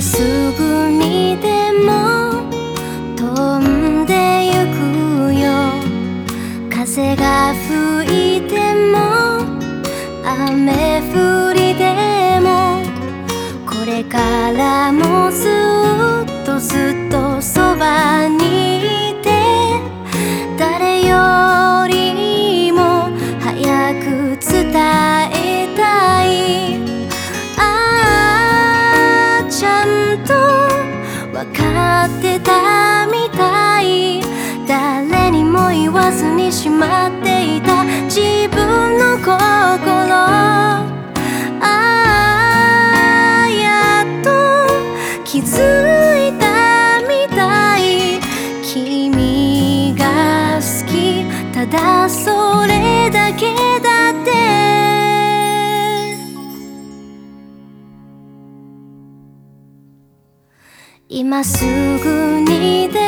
すぐにでも飛んでゆくよ。風が吹いて分かってたみたい。誰にも言わずにしまっていた。自分今すぐにで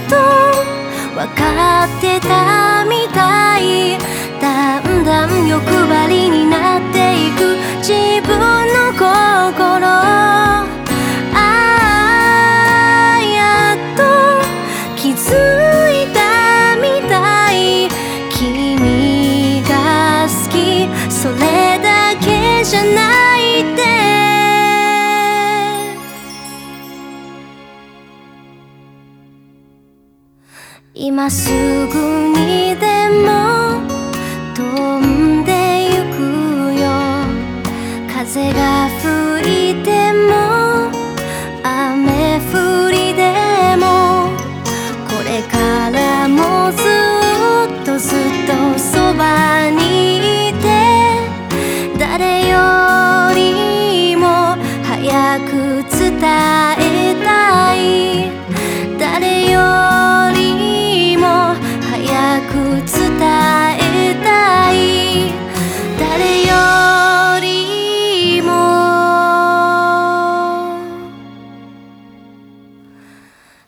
と分かってたみた今すぐにでも飛んでゆくよ。風が吹いても雨降りでもこれからもずっとずっとそばにいて誰よりも早く伝え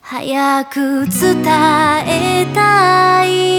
早く伝えたい。